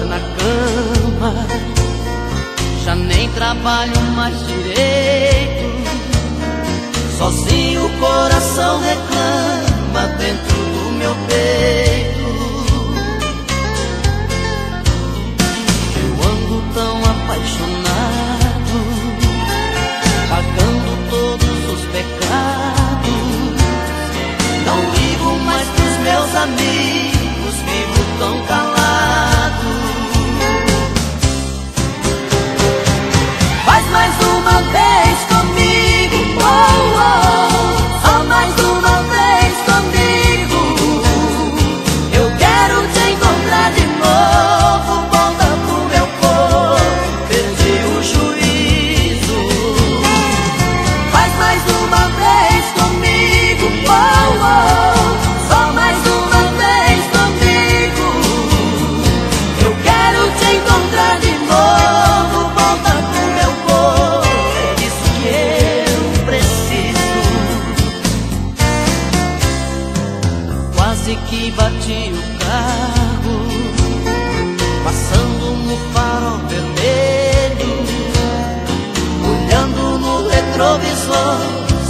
na cama. Já nem trabalho mais direito. Sozinho o coração reclama dentro do meu peito.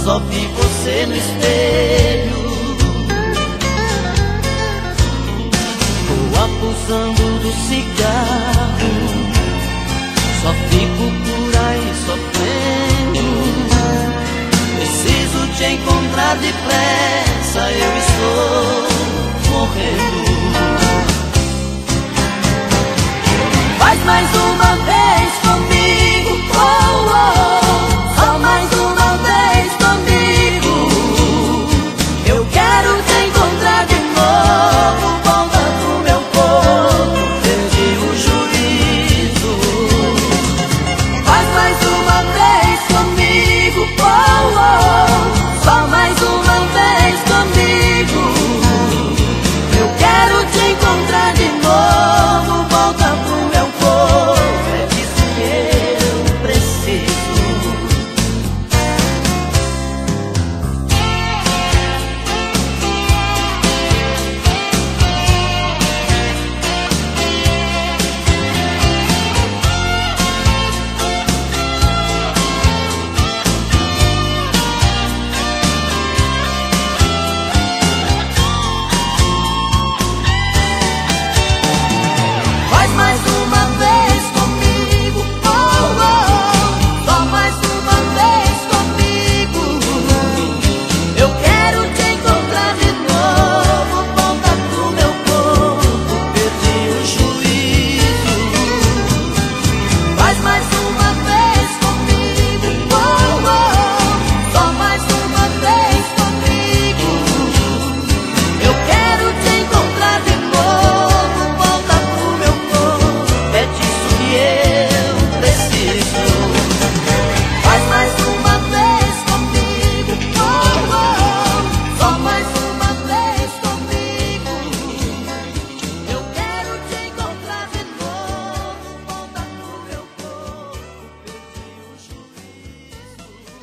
só vi você no espelho. Vou abusando do cigarro, só fico por aí sofrendo. Preciso te encontrar depressa, eu estou morrendo.